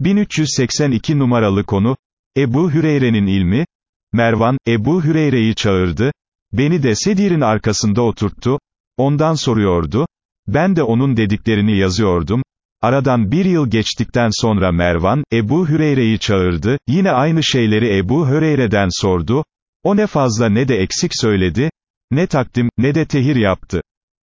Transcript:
1382 numaralı konu, Ebu Hüreyre'nin ilmi, Mervan, Ebu Hüreyre'yi çağırdı, beni de Sedir'in arkasında oturttu, ondan soruyordu, ben de onun dediklerini yazıyordum, aradan bir yıl geçtikten sonra Mervan, Ebu Hüreyre'yi çağırdı, yine aynı şeyleri Ebu Hüreyre'den sordu, o ne fazla ne de eksik söyledi, ne takdim, ne de tehir yaptı.